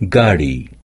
Gari